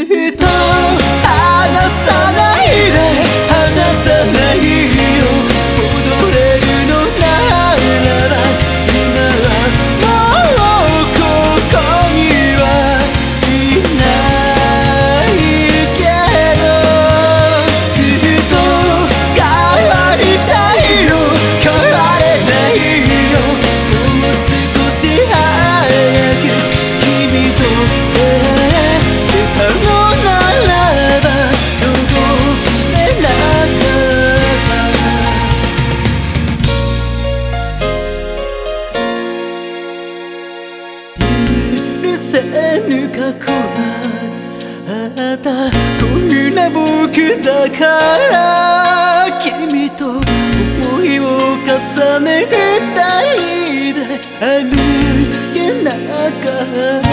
Hit くだから君と思いを重ねて二いで歩けなかった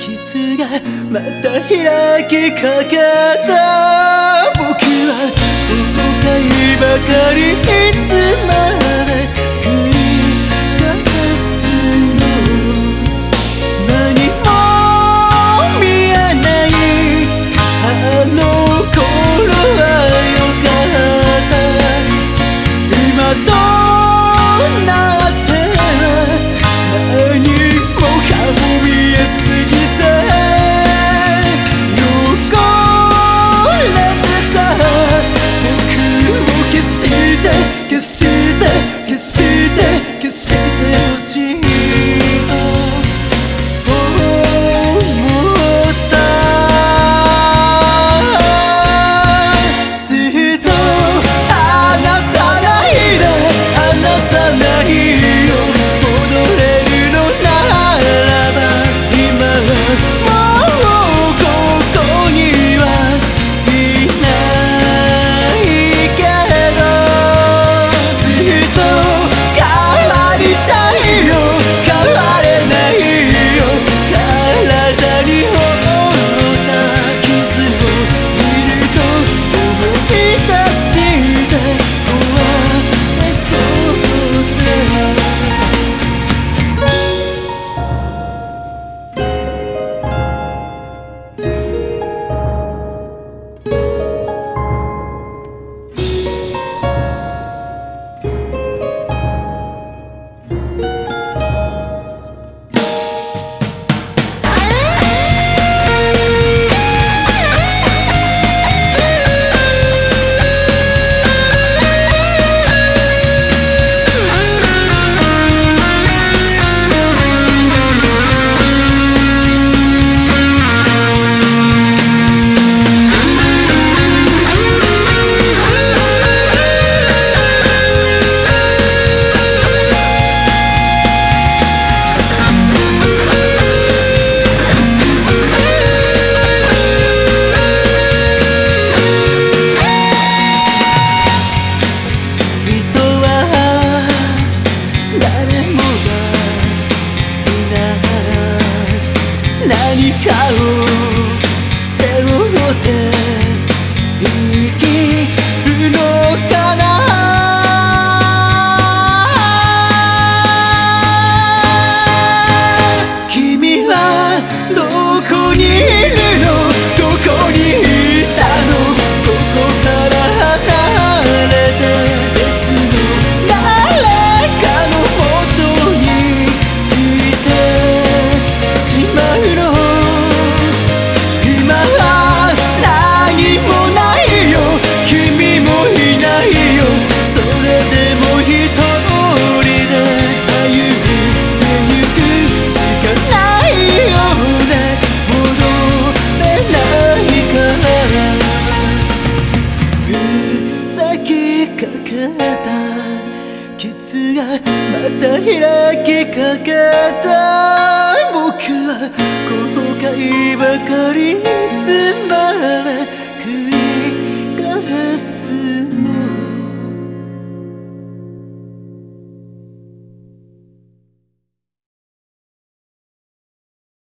傷がまた開きかかった僕はどこばかりいつまで何かを背負また開きかけた僕は後悔ばかりつまらない。